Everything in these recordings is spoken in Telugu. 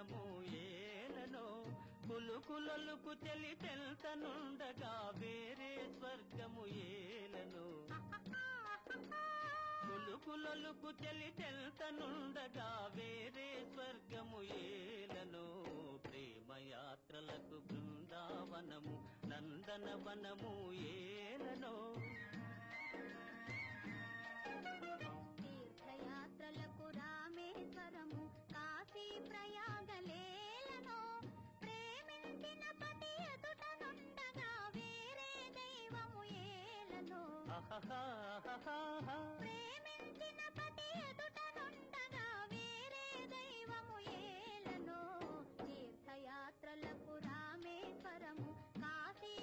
నందనవనము ఏలనో కులుకులొలుకు తెలి తెల్తనుండగా వేరే స్వర్గము ఏలను కులుకులొలుకు తెలి తెల్తనుండగా వేరే స్వర్గము ఏలను ప్రేమయాత్రలకు బృందావనము నందనవనము ఏలనో ప్రేమించిన పతి ఎదుట నుండగా వేరే దైవము ఏలను తీర్థయాత్రలకు రామేశ్వరము కాశీ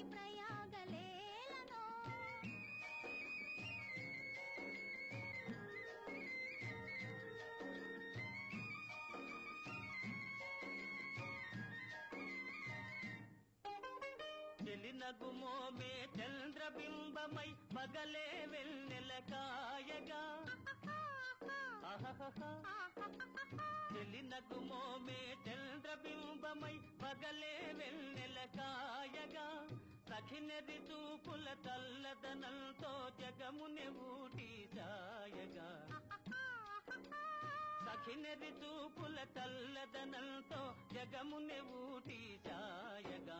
చెలినగుమోమే చంద్రబింబమై పగలే వెన్నెల కాయగా. అహహహా చెలినగుమోమే చంద్రబింబమై పగలే వెన్నెల కాయగా. సఖినది చూపుల తల్లదనంతో జగముని ఊటి సాయగా సఖినది చూపుల తల్లదనంతో జగముని ఊటి సాయగా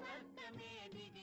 భూమికి స్వర్గమే